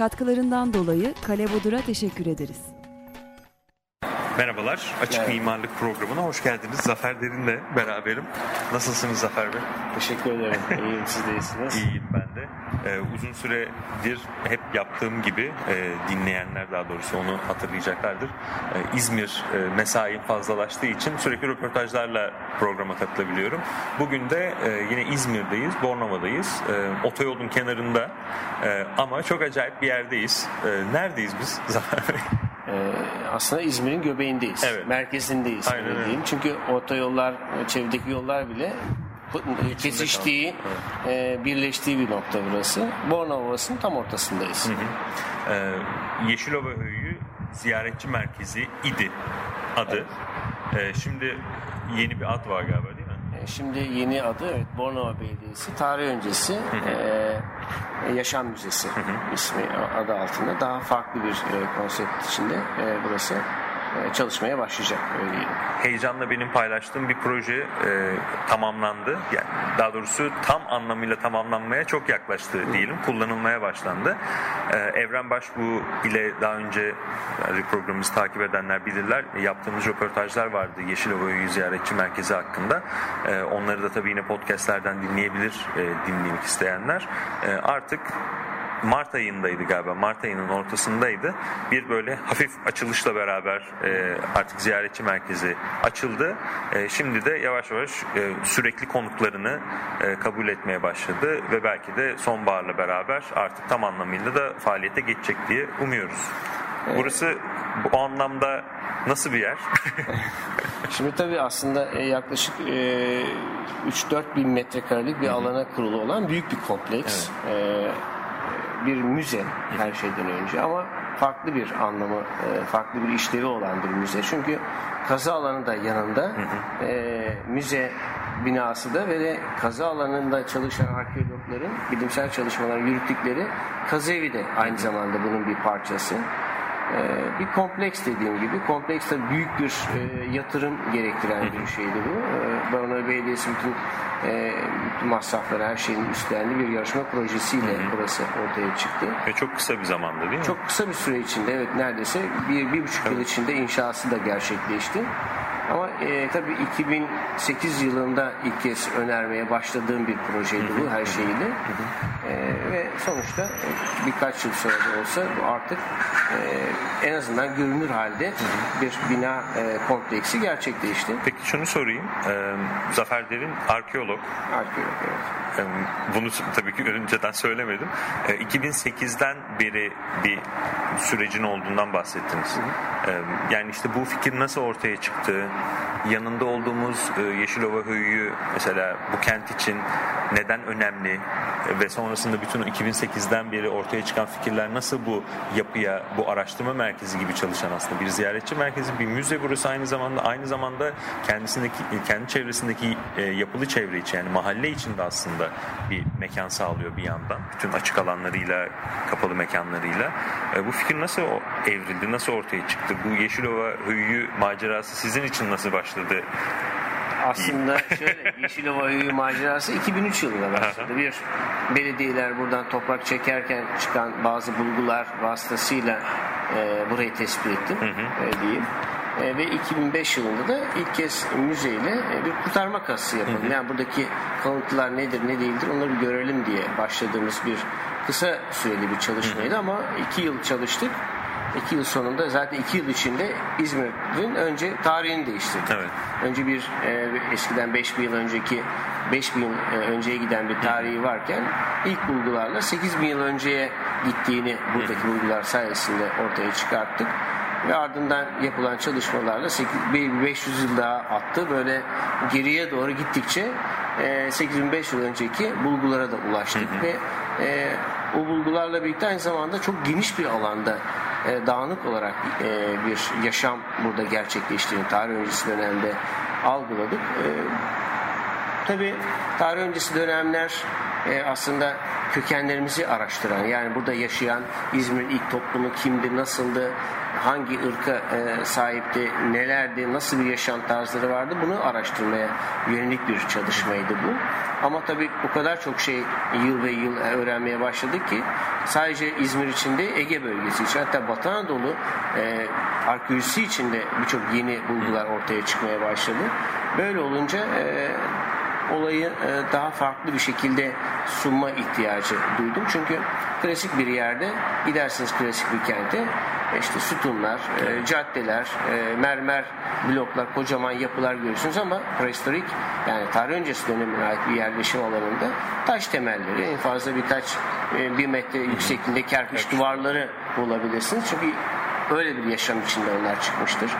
Katkılarından dolayı Kale Bodur'a teşekkür ederiz. Merhabalar, Açık Mimarlık Programı'na hoş geldiniz. Zafer Derin'le beraberim. Nasılsınız Zafer Bey? Teşekkür ederim. İyiyim siz de iyisiniz. İyiyim ben de. Ee, uzun süredir hep yaptığım gibi e, dinleyenler daha doğrusu onu hatırlayacaklardır. E, İzmir e, mesaim fazlalaştığı için sürekli röportajlarla programa katılabiliyorum. Bugün de e, yine İzmir'deyiz, Bornova'dayız. E, otoyolun kenarında e, ama çok acayip bir yerdeyiz. E, neredeyiz biz Zafer Bey? Ee, aslında İzmir'in göbeğindeyiz. Evet. Merkezindeyiz. Aynen öyle. Çünkü otoyollar, çevredeki yollar bile kesiştiği, e, birleştiği bir nokta burası. Bornova Ovası'nın tam ortasındayız. Ee, Yeşilova Höyü ziyaretçi merkezi idi adı. Ee, şimdi yeni bir ad var galiba değil mi? E, Şimdi yeni adı evet Bornova Belediyesi. Tarih öncesi e, Yaşam Müzesi ismi adı altında. Daha farklı bir e, konsept içinde e, burası e, çalışmaya başlayacak. Heyecanla benim paylaştığım bir proje e, tamamlandı. Yani daha doğrusu tam anlamıyla tamamlanmaya çok yaklaştı diyelim. Kullanılmaya başlandı. E, Evren Başbuğ ile daha önce yani programımızı takip edenler bilirler. Yaptığımız röportajlar vardı Yeşilova Höyü Ziyaretçi Merkezi hakkında. E, onları da tabii yine podcastlerden dinleyebilir e, dinlemek isteyenler. E, artık Mart ayındaydı galiba. Mart ayının ortasındaydı. Bir böyle hafif açılışla beraber e, artık ziyaretçi merkezi açıldı. E, şimdi de yavaş yavaş e, sürekli konuklarını e, kabul etmeye başladı ve belki de sonbaharla beraber artık tam anlamıyla da faaliyete geçecek diye umuyoruz. Burası bu anlamda nasıl bir yer? Şimdi tabii aslında e, yaklaşık e, 3-4 bin metrekarelik bir alana kurulu olan büyük bir kompleks. E, bir müze her şeyden önce ama farklı bir anlamı, e, farklı bir işlevi olan bir müze. Çünkü kazı alanı da yanında, e, müze binası da ve de kazı alanında çalışan arkeologların bilimsel çalışmalar yürüttükleri kazı evi de aynı zamanda bunun bir parçası. Ee, bir kompleks dediğim gibi kompleks de büyük bir e, yatırım gerektiren bir şeydi bu. Ee, Bornova Belediyesi bütün, e, masrafları her şeyin üstlendiği bir yarışma projesiyle burası ortaya çıktı. ve çok kısa bir zamanda değil mi? Çok kısa bir süre içinde evet neredeyse bir, bir buçuk yıl içinde inşası da gerçekleşti. Ama e, tabii 2008 yılında ilk kez önermeye başladığım bir projeydi bu her şeyiyle. E, ve sonuçta e, birkaç yıl sonra da olsa bu artık e, en azından görünür halde bir bina e, kompleksi gerçekleşti. Peki şunu sorayım. E, Zafer Derin arkeolog. Arkeolog evet. Ee, Bunu tabii ki önceden söylemedim. Ee, 2008'den beri bir sürecin olduğundan bahsettiniz. Ee, Yani işte bu fikir nasıl ortaya çıktı? Yanında olduğumuz e, Yeşilova Höyü'yü mesela bu kent için neden önemli? Ve sonrasında bütün o 2008'den beri ortaya çıkan fikirler nasıl bu yapıya, bu araştırma merkezi gibi çalışan aslında bir ziyaretçi merkezi, bir müze burası aynı zamanda aynı zamanda kendisindeki kendi çevresindeki e, yapılı çevre için yani mahalle içinde aslında bir mekan sağlıyor bir yandan. Bütün açık alanlarıyla, kapalı mekanlarıyla. E, bu fikir nasıl evrildi, nasıl ortaya çıktı? Bu Yeşilova Höyü macerası sizin için nasıl başladı? Aslında şöyle Yeşilova Höyü macerası 2003 yılında başladı. Bir belediyeler buradan toprak çekerken çıkan bazı bulgular vasıtasıyla e, burayı tespit ettim e, diyeyim. E, ve 2005 yılında da ilk kez müzeyle e, bir kurtarma kazısı yapalım. Yani buradaki kalıntılar nedir ne değildir onları bir görelim diye başladığımız bir kısa süreli bir çalışmaydı ama iki yıl çalıştık. İki yıl sonunda zaten iki yıl içinde İzmir'in önce tarihini değiştirdik. Evet. Önce bir e, eskiden 5000 yıl önceki 5000 yıl e, önceye giden bir tarihi varken ilk bulgularla 8000 yıl önceye gittiğini buradaki bulgular sayesinde ortaya çıkarttık. Ve ardından yapılan çalışmalarla 8 bir 500 yıl daha attı. Böyle geriye doğru gittikçe e, 8500 yıl önceki bulgulara da ulaştık ve e, o bulgularla birlikte aynı zamanda çok geniş bir alanda e, dağınık olarak e, bir yaşam burada gerçekleştiğini tarih öncesi dönemde algıladık. E, Tabii tarih öncesi dönemler e, aslında kökenlerimizi araştıran yani burada yaşayan İzmir'in ilk toplumu kimdi, nasıldı, hangi ırka e, sahipti, nelerdi, nasıl bir yaşam tarzları vardı bunu araştırmaya yönelik bir çalışmaydı bu. Ama tabii o kadar çok şey yıl ve yıl öğrenmeye başladık ki sadece İzmir için de Ege bölgesi için hatta Batı Anadolu e, arkeolojisi için de birçok yeni bulgular ortaya çıkmaya başladı. Böyle olunca e, olayı e, daha farklı bir şekilde sunma ihtiyacı duydum. Çünkü klasik bir yerde gidersiniz klasik bir kente e, işte sütunlar, e, caddeler, e, mermer bloklar, kocaman yapılar görürsünüz ama prehistorik yani tarih öncesi dönemine ait bir yerleşim alanında taş temelleri, en fazla birkaç e, bir metre yüksekliğinde kerpiç duvarları bulabilirsiniz. Çünkü öyle bir yaşam içinde onlar çıkmıştır.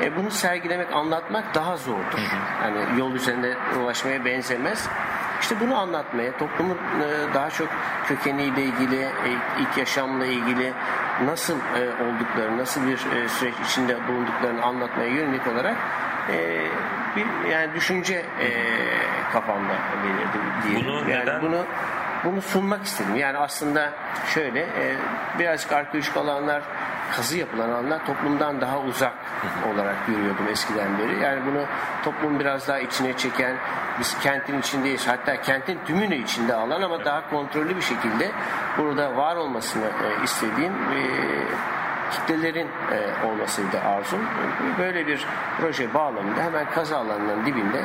E, bunu sergilemek, anlatmak daha zordur. Yani yol üzerinde ulaşmaya benzemez. İşte bunu anlatmaya, toplumun e, daha çok kökeniyle ilgili, e, ilk yaşamla ilgili nasıl e, olduklarını, nasıl bir süreç içinde bulunduklarını anlatmaya yönelik olarak bir yani düşünce kafamda belirdi diyelim. Bunu yani neden- bunu bunu sunmak istedim. Yani aslında şöyle birazcık arkeolojik alanlar kazı yapılan alanlar toplumdan daha uzak olarak görüyordum eskiden beri. Yani bunu toplum biraz daha içine çeken, biz kentin içindeyiz. Hatta kentin tümünü içinde alan ama daha kontrollü bir şekilde burada var olmasını e, istediğim e, kitlelerin e, olmasıydı arzum. Böyle bir proje bağlamında hemen kazı alanının dibinde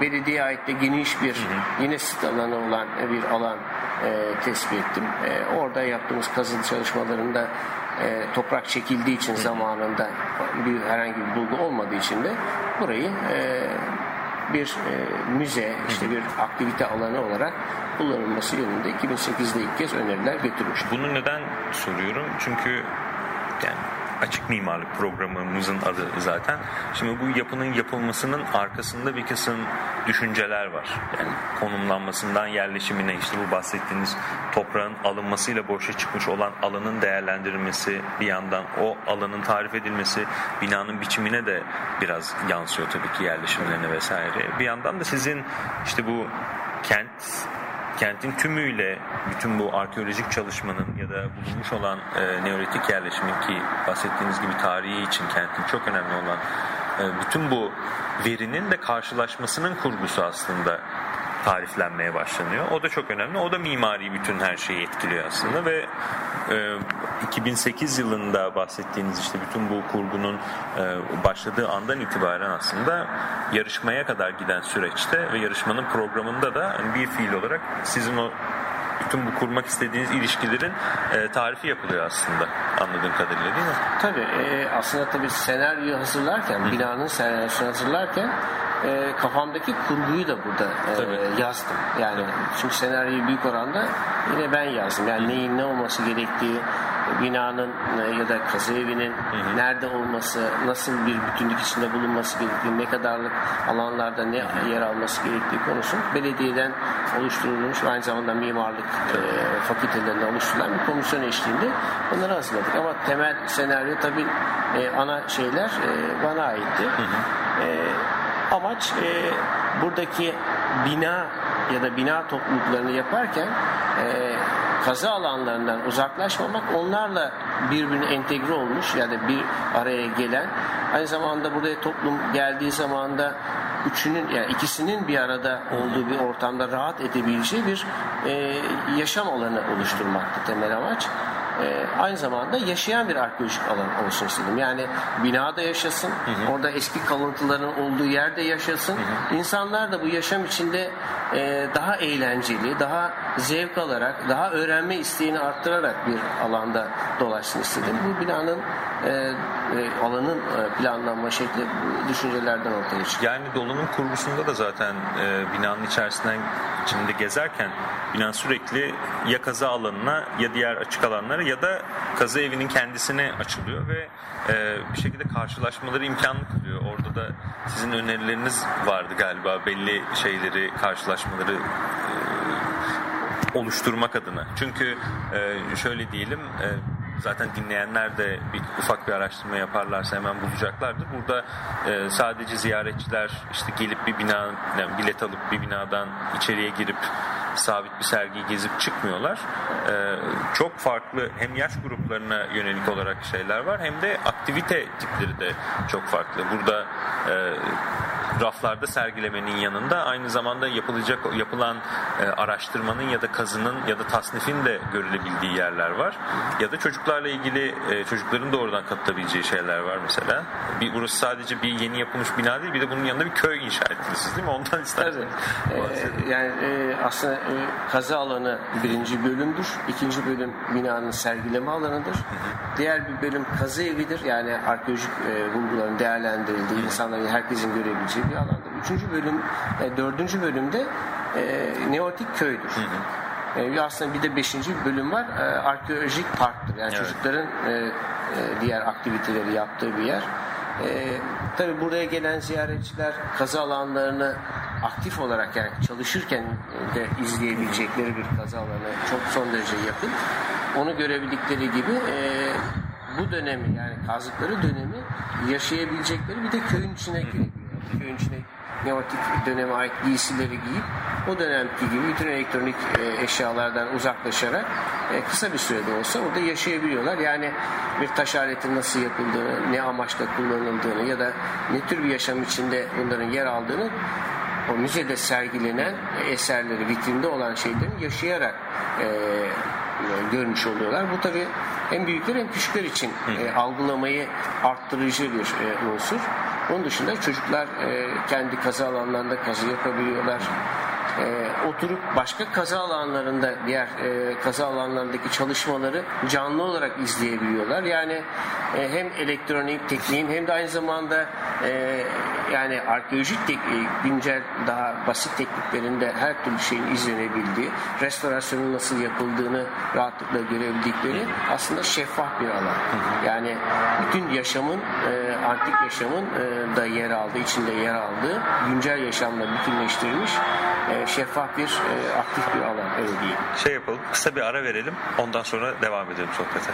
belediye ait de geniş bir yine sit alanı olan bir alan e, tespit ettim. E, orada yaptığımız kazı çalışmalarında e, toprak çekildiği için zamanında bir herhangi bir bulgu olmadığı için de burayı e, bir e, müze, işte bir aktivite alanı olarak kullanılması yönünde 2008'de ilk kez öneriler götürmüş. Bunu neden soruyorum? Çünkü yani açık mimarlık programımızın adı zaten. Şimdi bu yapının yapılmasının arkasında bir kısım düşünceler var. Yani konumlanmasından yerleşimine işte bu bahsettiğiniz toprağın alınmasıyla boşa çıkmış olan alanın değerlendirilmesi bir yandan o alanın tarif edilmesi binanın biçimine de biraz yansıyor tabii ki yerleşimlerine vesaire. Bir yandan da sizin işte bu kent kentin tümüyle bütün bu arkeolojik çalışmanın ya da bulunmuş olan e, neolitik yerleşimin ki bahsettiğiniz gibi tarihi için kentin çok önemli olan e, bütün bu verinin de karşılaşmasının kurgusu aslında tariflenmeye başlanıyor. O da çok önemli. O da mimari bütün her şeyi etkiliyor aslında ve e, 2008 yılında bahsettiğiniz işte bütün bu kurgunun e, başladığı andan itibaren aslında yarışmaya kadar giden süreçte ve yarışmanın programında da hani bir fiil olarak sizin o bütün bu kurmak istediğiniz ilişkilerin e, tarifi yapılıyor aslında anladığım kadarıyla değil mi? Tabii e, aslında tabii senaryoyu hazırlarken, binanın senaryosunu hazırlarken e, kafamdaki kurguyu da burada e, Tabii. yazdım. Yani çünkü senaryoyu büyük oranda yine ben yazdım. Yani neyin ne olması gerektiği, binanın e, ya da kazı evinin nerede olması, nasıl bir bütünlük içinde bulunması gerektiği, ne kadarlık alanlarda ne yer alması gerektiği konusu belediyeden oluşturulmuş ve aynı zamanda mimarlık e, fakültelerinden oluşturulan bir komisyon eşliğinde bunları hazırladık. Ama temel senaryo tabii e, ana şeyler e, bana aitti. E, amaç e, buradaki bina ya da bina topluluklarını yaparken e, kazı alanlarından uzaklaşmamak onlarla birbirine entegre olmuş ya da bir araya gelen aynı zamanda buraya toplum geldiği zaman da üçünün yani ikisinin bir arada olduğu bir ortamda rahat edebileceği bir e, yaşam alanı oluşturmaktı temel amaç. E, aynı zamanda yaşayan bir arkeolojik alan olsun istedim. Yani binada yaşasın, orada eski kalıntıların olduğu yerde yaşasın. İnsanlar da bu yaşam içinde e, daha eğlenceli, daha zevk alarak, daha öğrenme isteğini arttırarak bir alanda dolaşsın istedim. Bu binanın e, e, alanın e, planlanma şekli bu düşüncelerden ortaya çıktı. Yani dolunun kurgusunda da zaten e, binanın içerisinden içinde gezerken bina sürekli ya kazı alanına ya diğer açık alanlara ya da kazı evinin kendisine açılıyor ve bir şekilde karşılaşmaları imkanlı kılıyor. Orada da sizin önerileriniz vardı galiba belli şeyleri karşılaşmaları oluşturmak adına. Çünkü e, şöyle diyelim e, zaten dinleyenler de bir ufak bir araştırma yaparlarsa hemen bulacaklardır. Burada e, sadece ziyaretçiler işte gelip bir bina yani bilet alıp bir binadan içeriye girip sabit bir sergiyi gezip çıkmıyorlar. E, çok farklı hem yaş gruplarına yönelik olarak şeyler var hem de aktivite tipleri de çok farklı. Burada e, raflarda sergilemenin yanında aynı zamanda yapılacak yapılan e, araştırmanın ya da kazının ya da tasnifin de görülebildiği yerler var. Ya da çocuklarla ilgili e, çocukların da oradan katılabileceği şeyler var mesela. Bir burası sadece bir yeni yapılmış bina değil bir de bunun yanında bir köy inşa ettiniz değil mi? Ondan isterseniz. Tabii. Ee, yani e, aslında e, kazı alanı birinci bölümdür. İkinci bölüm binanın sergileme alanıdır. Diğer bir bölüm kazı evidir. Yani arkeolojik e, bulguların değerlendirildiği, insanların herkesin görebileceği bir alandır. Üçüncü bölüm, e, dördüncü bölümde e, Neolitik köydür. E, bir aslında bir de beşinci bölüm var. E, arkeolojik parktır. Yani Evet. çocukların e, e, diğer aktiviteleri yaptığı bir yer. E, tabii buraya gelen ziyaretçiler kazı alanlarını aktif olarak yani çalışırken de izleyebilecekleri bir kazı alanı çok son derece yakın. Onu görebildikleri gibi e, bu dönemi yani kazdıkları dönemi yaşayabilecekleri bir de köyün içine girebiliyor. Köyün içine neolitik döneme ait giysileri giyip o dönemki gibi bütün elektronik e, eşyalardan uzaklaşarak e, kısa bir sürede olsa orada yaşayabiliyorlar. Yani bir taş aletin nasıl yapıldığını, ne amaçla kullanıldığını ya da ne tür bir yaşam içinde bunların yer aldığını o müzede sergilenen eserleri, vitrinde olan şeylerin yaşayarak e, görmüş oluyorlar. Bu tabii hem büyükler hem küçükler için e, algılamayı arttırıcı bir e, unsur. Onun dışında çocuklar e, kendi kazı alanlarında kazı yapabiliyorlar. E, oturup başka kazı alanlarında diğer e, kazı alanlarındaki çalışmaları canlı olarak izleyebiliyorlar. Yani e, hem elektronik tekniğin hem de aynı zamanda e, yani arkeolojik tek, e, güncel daha basit tekniklerinde her türlü şeyin izlenebildiği, restorasyonun nasıl yapıldığını rahatlıkla görebildikleri aslında şeffaf bir alan. Yani bütün yaşamın, e, antik yaşamın e, da yer aldığı, içinde yer aldığı, güncel yaşamla bütünleştirilmiş e, şeffaf bir, e, aktif bir alan öyle diyeyim. Şey yapalım kısa bir ara verelim ondan sonra devam edelim sohbete.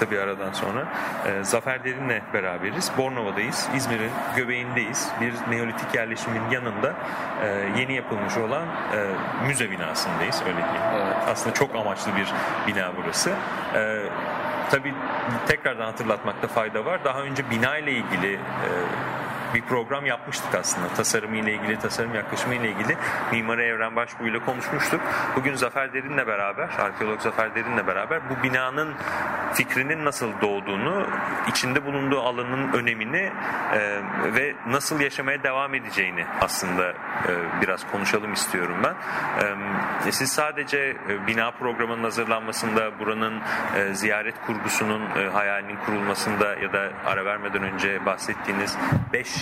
Kısa bir aradan sonra. Ee, Zafer Derin'le beraberiz. Bornova'dayız. İzmir'in göbeğindeyiz. Bir neolitik yerleşimin yanında e, yeni yapılmış olan e, müze binasındayız. Öyle diyeyim. Evet. Aslında çok amaçlı bir bina burası. E, tabii tekrardan hatırlatmakta fayda var. Daha önce bina ile ilgili e, bir program yapmıştık aslında. Tasarımı ile ilgili, tasarım yaklaşımı ile ilgili Mimarı Evren Başbuğ ile konuşmuştuk. Bugün Zafer Derin'le beraber, arkeolog Zafer Derin'le beraber bu binanın fikrinin nasıl doğduğunu, içinde bulunduğu alanın önemini e, ve nasıl yaşamaya devam edeceğini aslında e, biraz konuşalım istiyorum ben. E, siz sadece e, bina programının hazırlanmasında, buranın e, ziyaret kurgusunun e, hayalinin kurulmasında ya da ara vermeden önce bahsettiğiniz 5 e,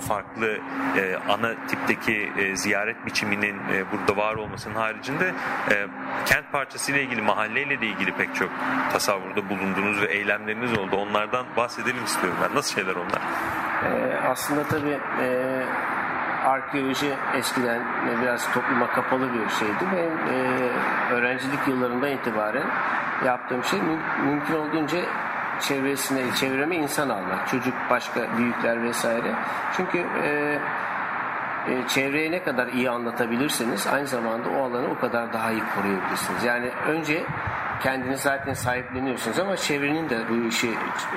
farklı e, ana tipteki e, ziyaret biçiminin e, burada var olmasının haricinde e, kent parçasıyla ilgili mahalleyle de ilgili pek çok tasavvurda bulunduğunuz ve eylemleriniz oldu. Onlardan bahsedelim istiyorum ben. Nasıl şeyler onlar? Aslında tabii e, arkeoloji eskiden e, biraz topluma kapalı bir şeydi. Benim e, öğrencilik yıllarından itibaren yaptığım şey mü- mümkün olduğunca çevresine, çevreme insan almak. Çocuk, başka büyükler vesaire. Çünkü e, e, çevreye ne kadar iyi anlatabilirseniz aynı zamanda o alanı o kadar daha iyi koruyabilirsiniz. Yani önce kendini zaten sahipleniyorsunuz ama çevrenin de bu işi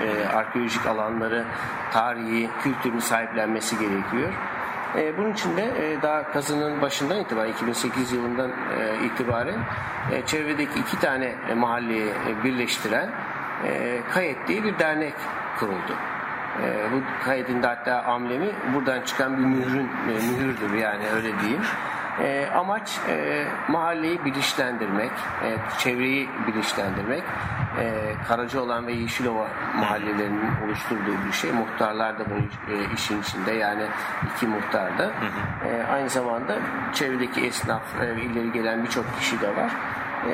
e, arkeolojik alanları, tarihi, kültürünü sahiplenmesi gerekiyor. E, bunun için de e, daha kazının başından itibaren 2008 yılından e, itibaren e, çevredeki iki tane e, mahalleyi e, birleştiren e, Kayet diye bir dernek kuruldu. E, bu kaydın da hatta amblemi buradan çıkan bir mührün e, mühürdür yani öyle diyeyim. E, amaç e, mahalleyi bilinçlendirmek, e, çevreyi bilinçlendirmek. E, Karacaoğlan ve Yeşilova mahallelerinin oluşturduğu bir şey. Muhtarlar da bu e, işin içinde yani iki muhtar da. E, aynı zamanda çevredeki esnaf, e, ileri gelen birçok kişi de var. E,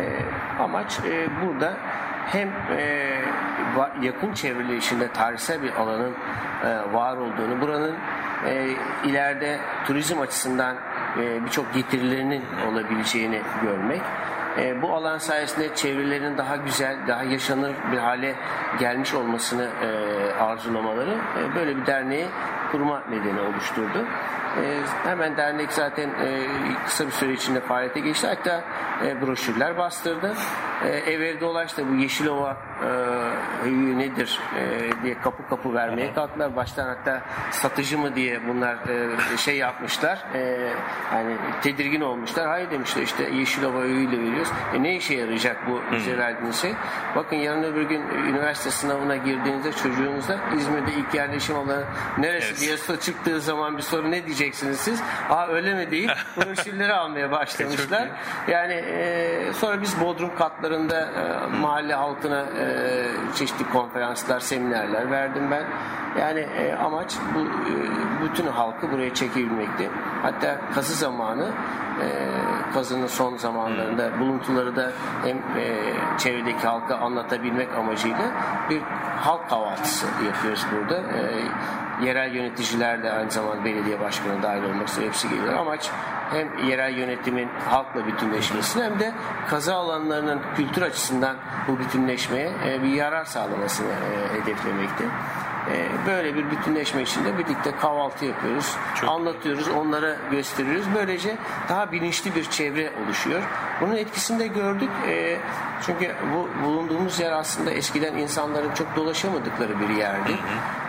amaç e, burada hem e, yakın çevreli içinde tarihsel bir alanın e, var olduğunu, buranın e, ileride turizm açısından e, birçok getirilerinin olabileceğini görmek. E, bu alan sayesinde çevrelerinin daha güzel, daha yaşanır bir hale gelmiş olmasını e, arzulamaları e, böyle bir derneği kurma nedeni oluşturdu. E, hemen dernek zaten e, kısa bir süre içinde faaliyete geçti. Hatta e, broşürler bastırdı. E, ev ev dolaştı. Bu Yeşilova e, nedir e, diye kapı kapı vermeye kalktılar. Baştan hatta satıcı mı diye bunlar e, şey yapmışlar. E, yani tedirgin olmuşlar. Hayır demişler işte Yeşilova höyüğüyle veriyoruz. E, ne işe yarayacak bu bize verdiğiniz şey? Bakın yarın öbür gün üniversite sınavına girdiğinizde çocuğunuzda İzmir'de ilk yerleşim alanı neresi Evet. diye çıktığı zaman bir soru ne diyeceksiniz siz? Aa öyle mi deyip broşürleri almaya başlamışlar. Yani e, sonra biz Bodrum katlarında e, mahalle halkına e, çeşitli konferanslar, seminerler verdim ben. Yani e, amaç bu e, bütün halkı buraya çekebilmekti. Hatta kazı zamanı e, kazının son zamanlarında buluntuları da hem e, çevredeki halka anlatabilmek amacıyla bir halk kahvaltısı yapıyoruz burada. E, yerel yöneticiler de aynı zamanda belediye başkanı dahil olmak üzere hepsi geliyor. Amaç hem yerel yönetimin halkla bütünleşmesini hem de kaza alanlarının kültür açısından bu bütünleşmeye e, bir yarar sağlamasını e, hedeflemekti. E, Böyle bir bütünleşme içinde birlikte kahvaltı yapıyoruz, anlatıyoruz, onlara gösteriyoruz. Böylece daha bilinçli bir çevre oluşuyor. Bunun etkisini de gördük. E, Çünkü bu bulunduğumuz yer aslında eskiden insanların çok dolaşamadıkları bir yerdi.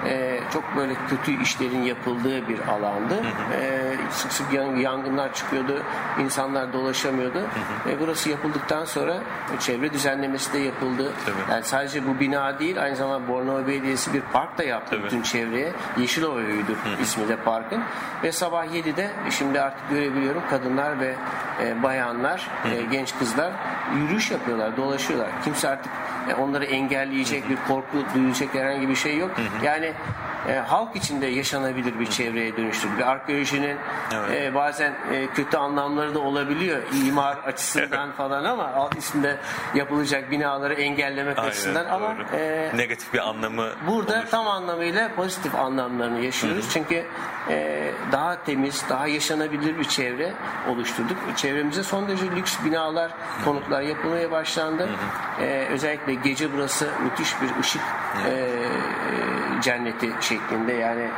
E, Çok böyle kötü işlerin yapıldığı bir alandı. E, Sık sık yan- yangınlar çıkıyordu, insanlar dolaşamıyordu. Ve burası yapıldıktan sonra çevre düzenlemesi de yapıldı. Tabii. Yani sadece bu bina değil, aynı zamanda Bornova Belediyesi bir park da yaptı Tabii. bütün çevreye. Yeşilova Höyü'dür ismi de parkın. Ve sabah 7'de şimdi artık görebiliyorum kadınlar ve e, bayanlar, e, genç kızlar yürüyüş yapıyorlar, dolaşıyorlar. Kimse artık e, onları engelleyecek bir korku duyacak herhangi bir şey yok. Yani e, halk içinde yaşanabilir bir çevreye dönüştürdü. Bir arkeolojinin Evet. e, bazen e, kötü anlamları da olabiliyor imar açısından falan ama alt üstünde yapılacak binaları engellemek açısından ama doğru. e, Negatif bir anlamı Burada oluşuyor. tam anlamıyla pozitif anlamlarını yaşıyoruz. Çünkü e, daha temiz, daha yaşanabilir bir çevre oluşturduk. Çevremize son derece lüks binalar, konutlar yapılmaya başlandı. E, özellikle gece burası müthiş bir ışık e, e, cenneti şeklinde yani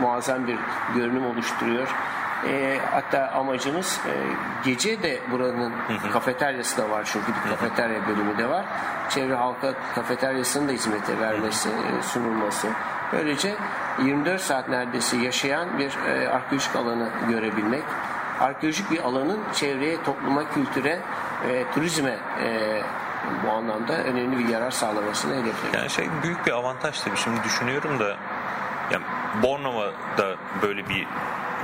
muazzam bir görünüm oluşturuyor. E, hatta amacımız e, gece de buranın kafeteryası da var çünkü bir kafeterya bölümü de var. Çevre halka kafeteryasının da hizmete vermesi, e, sunulması. Böylece 24 saat neredeyse yaşayan bir e, arkeolojik alanı görebilmek. Arkeolojik bir alanın çevreye, topluma, kültüre, e, turizme e, bu anlamda önemli bir yarar sağlamasını hedefliyoruz. Yani şey büyük bir avantaj tabii. Şimdi düşünüyorum da yani Bornova'da böyle bir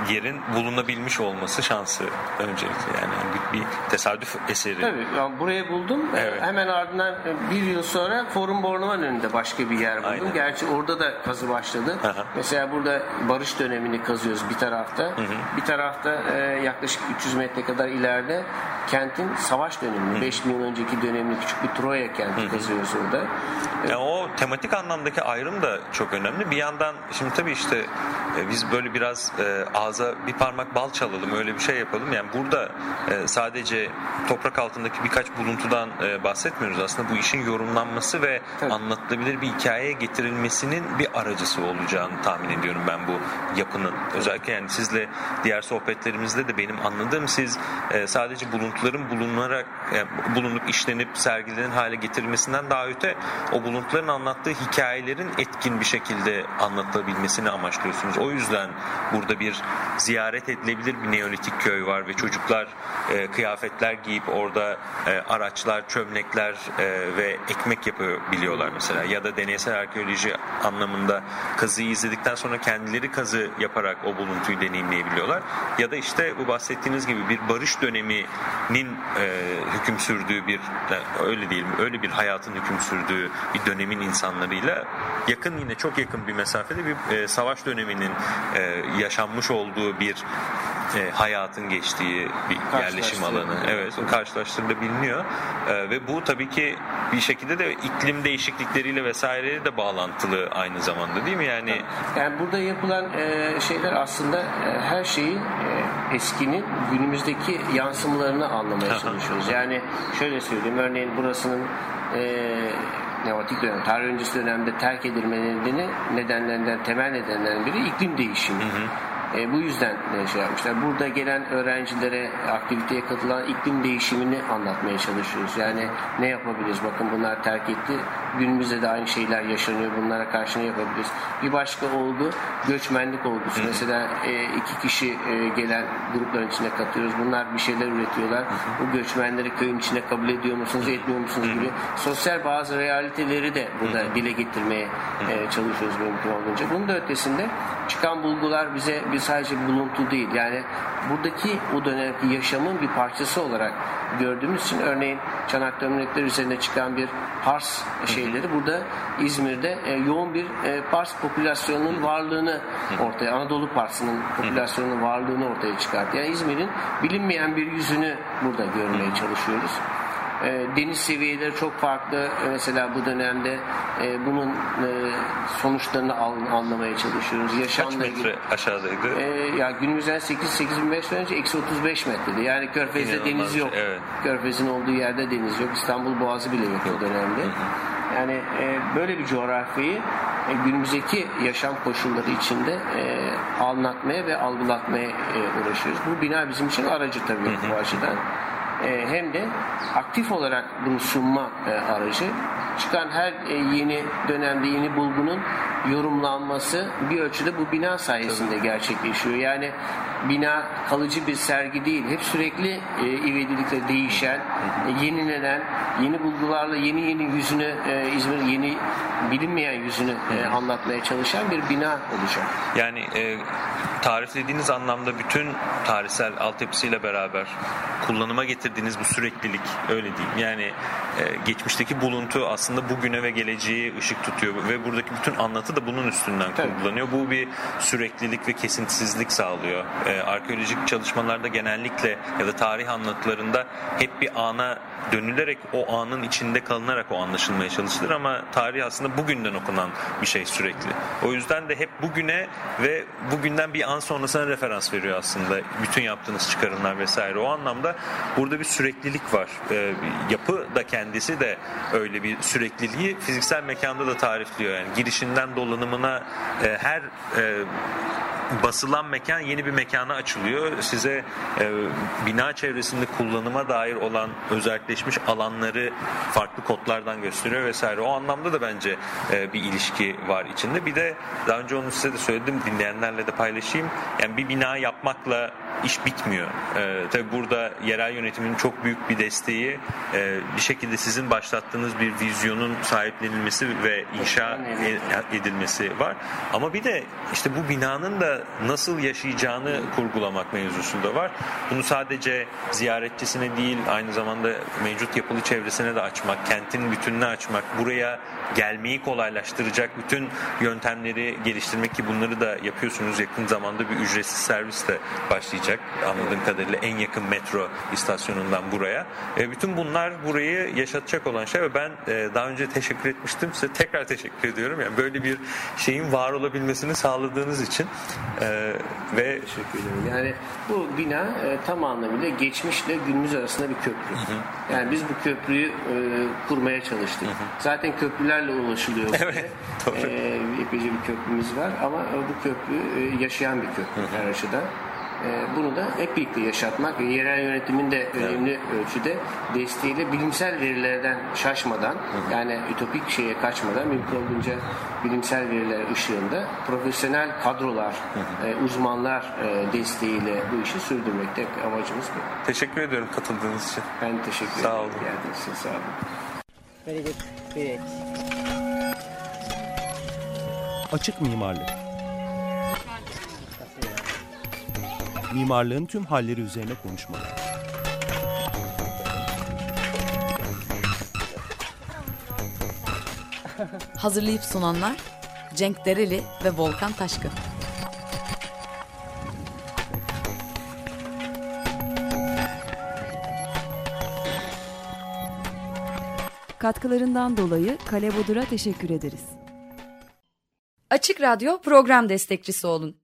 yerin bulunabilmiş olması şansı öncelikle yani bir, bir tesadüf eseri. Tabii yani burayı buldum. Evet. Hemen ardından e, bir yıl sonra Forum Bornova önünde başka bir yer buldum. Aynen. Gerçi orada da kazı başladı. Hı hı. Mesela burada barış dönemini kazıyoruz bir tarafta. Bir tarafta e, yaklaşık 300 metre kadar ileride kentin savaş dönemini, 5000 yıl önceki dönemini küçük bir Troya kenti kazıyoruz orada. Yani o tematik anlamdaki ayrım da çok önemli. Bir yandan şimdi tabii işte e, biz böyle biraz e, ağza bir parmak bal çalalım öyle bir şey yapalım. Yani burada e, sadece toprak altındaki birkaç buluntudan e, bahsetmiyoruz. Aslında bu işin yorumlanması ve Tabii. anlatılabilir bir hikayeye getirilmesinin bir aracısı olacağını tahmin ediyorum ben bu yapının. Özellikle yani sizle diğer sohbetlerimizde de benim anladığım siz e, sadece buluntuların bulunarak e, bulunup işlenip sergilenen hale getirilmesinden daha öte o buluntuların anlattığı hikayelerin etkin bir şekilde anlatılabilmesini amaçlıyorsunuz. O yüzden burada bir ziyaret edilebilir bir neolitik köy var ve çocuklar e, kıyafetler giyip orada e, araçlar, çömlekler e, ve ekmek yapabiliyorlar mesela. Ya da deneysel arkeoloji anlamında kazıyı izledikten sonra kendileri kazı yaparak o buluntuyu deneyimleyebiliyorlar. Ya da işte bu bahsettiğiniz gibi bir barış döneminin e, hüküm sürdüğü bir e, öyle diyelim öyle bir hayatın hüküm sürdüğü bir dönemin insanlarıyla yakın yine çok yakın bir mesafede bir e, savaş döneminin e, yaşanmış olduğu bir e, hayatın geçtiği bir yerleşim alanı. Evet, karşılaştırılabiliyor. E, ve bu tabii ki bir şekilde de iklim değişiklikleriyle vesaireyle de bağlantılı aynı zamanda değil mi? Yani Yani burada yapılan e, şeyler aslında e, her şeyin e, eskinin günümüzdeki yansımalarını anlamaya çalışıyoruz. Yani şöyle söyleyeyim örneğin burasının e, neotik dönem, tarih öncesi dönemde terk edilme nedeni nedenlerinden temel nedenlerden biri iklim değişimi. E, bu yüzden e, şey yapmışlar. Burada gelen öğrencilere aktiviteye katılan iklim değişimini anlatmaya çalışıyoruz. Yani ne yapabiliriz? Bakın bunlar terk etti. Günümüzde de aynı şeyler yaşanıyor. Bunlara karşı ne yapabiliriz? Bir başka olgu göçmenlik olgusu. Mesela e, iki kişi e, gelen grupların içine katıyoruz. Bunlar bir şeyler üretiyorlar. Bu göçmenleri köyün içine kabul ediyor musunuz, etmiyor musunuz gibi sosyal bazı realiteleri de burada dile getirmeye e, çalışıyoruz mümkün olduğunca. Bunun da ötesinde çıkan bulgular bize bir sadece buluntu değil. Yani buradaki o dönemki yaşamın bir parçası olarak gördüğümüz için örneğin Çanakkale Cumhuriyetler üzerine çıkan bir Pars şeyleri burada İzmir'de e, yoğun bir e, Pars popülasyonunun varlığını ortaya Anadolu Pars'ının popülasyonunun varlığını ortaya çıkarttı. Yani İzmir'in bilinmeyen bir yüzünü burada görmeye çalışıyoruz. E, deniz seviyeleri çok farklı. E, Mesela bu dönemde e, bunun e, sonuçlarını anlamaya çalışıyoruz. kaç Yaşamla ilgili. metre aşağıdaydı? E, ya günümüzden 8 8500 önce eksi 35 metredi. Yani Körfez'de İnanılmaz deniz bir yok. şey, evet. Körfez'in olduğu yerde deniz yok. İstanbul Boğazı bile yok o dönemde. Yani e, böyle bir coğrafyayı e, günümüzdeki yaşam koşulları içinde e, anlatmaya ve algılatmaya e, uğraşıyoruz. Bu bina bizim için aracı tabii bu açıdan. E, hem de aktif olarak bunu sunma e, aracı. Çıkan her e, yeni dönemde yeni bulgunun yorumlanması bir ölçüde bu bina sayesinde gerçekleşiyor. Yani bina kalıcı bir sergi değil. Hep sürekli e, ivedilikle değişen, e, yenilenen, yeni bulgularla yeni yeni yüzünü, e, İzmir yeni bilinmeyen yüzünü e, anlatmaya çalışan bir bina olacak. Yani e, tariflediğiniz anlamda bütün tarihsel altyapısıyla beraber kullanıma getirdiğiniz bu süreklilik öyle diyeyim. Yani e, geçmişteki buluntu aslında bugüne ve geleceği ışık tutuyor ve buradaki bütün anlatı da bunun üstünden Tabii. kurgulanıyor. Bu bir süreklilik ve kesintisizlik sağlıyor. E, arkeolojik çalışmalarda genellikle ya da tarih anlatılarında hep bir ana dönülerek o anın içinde kalınarak o anlaşılmaya çalışılır ama tarih aslında bugünden okunan bir şey sürekli. O yüzden de hep bugüne ve bugünden bir an sonrasına referans veriyor aslında bütün yaptığınız çıkarımlar vesaire. O anlamda burada bir süreklilik var. Ee, yapı da kendisi de öyle bir sürekliliği fiziksel mekanda da tarifliyor. Yani girişinden dolanımına e, her e, basılan mekan yeni bir mekana açılıyor. Size e, bina çevresinde kullanıma dair olan özelleşmiş alanları farklı kodlardan gösteriyor vesaire. O anlamda da bence e, bir ilişki var içinde. Bir de daha önce onu size de söyledim dinleyenlerle de paylaşayım. Yani bir bina yapmakla iş bitmiyor. E, tabii burada yerel yönetimin çok büyük bir desteği e, bir şekilde sizin başlattığınız bir vizyonun sahiplenilmesi ve inşa e- edilmesi var. Ama bir de işte bu binanın da nasıl yaşayacağını kurgulamak mevzusunda var. Bunu sadece ziyaretçisine değil aynı zamanda mevcut yapılı çevresine de açmak, kentin bütününü açmak, buraya gelmeyi kolaylaştıracak bütün yöntemleri geliştirmek ki bunları da yapıyorsunuz. Yakın zamanda bir ücretsiz servis de başlayacak anladığım kadarıyla en yakın metro istasyonundan buraya. E, bütün bunlar burayı yaşatacak olan şey ve ben e, daha önce teşekkür etmiştim. Size tekrar teşekkür ediyorum. Yani böyle bir şeyin var olabilmesini sağladığınız için e, ve Teşekkür ederim. Yani bu bina e, tam anlamıyla geçmişle günümüz arasında bir köprü. Yani biz bu köprüyü e, kurmaya çalıştık. Zaten köprülerle ulaşılıyor. Evet, doğru. E, epeyce bir köprümüz var ama e, bu köprü e, yaşayan bir köprü her açıdan. E, Bunu da hep birlikte yaşatmak ve yerel yönetimin de önemli ölçüde desteğiyle bilimsel verilerden şaşmadan yani ütopik şeye kaçmadan mümkün olduğunca bilimsel veriler ışığında profesyonel kadrolar, e, uzmanlar e, desteğiyle bu işi sürdürmekte amacımız bu. teşekkür ediyorum katıldığınız için. Ben teşekkür Sağ ederim. olun. Geldiğiniz için sağ olun. Very good. Great. Açık mimarlık. Mimarlığın tüm halleri üzerine konuşmalar. Hazırlayıp sunanlar Cenk Dereli ve Volkan Taşkın. Katkılarından dolayı Kale Bodur'a teşekkür ederiz. Açık Radyo program destekçisi olun.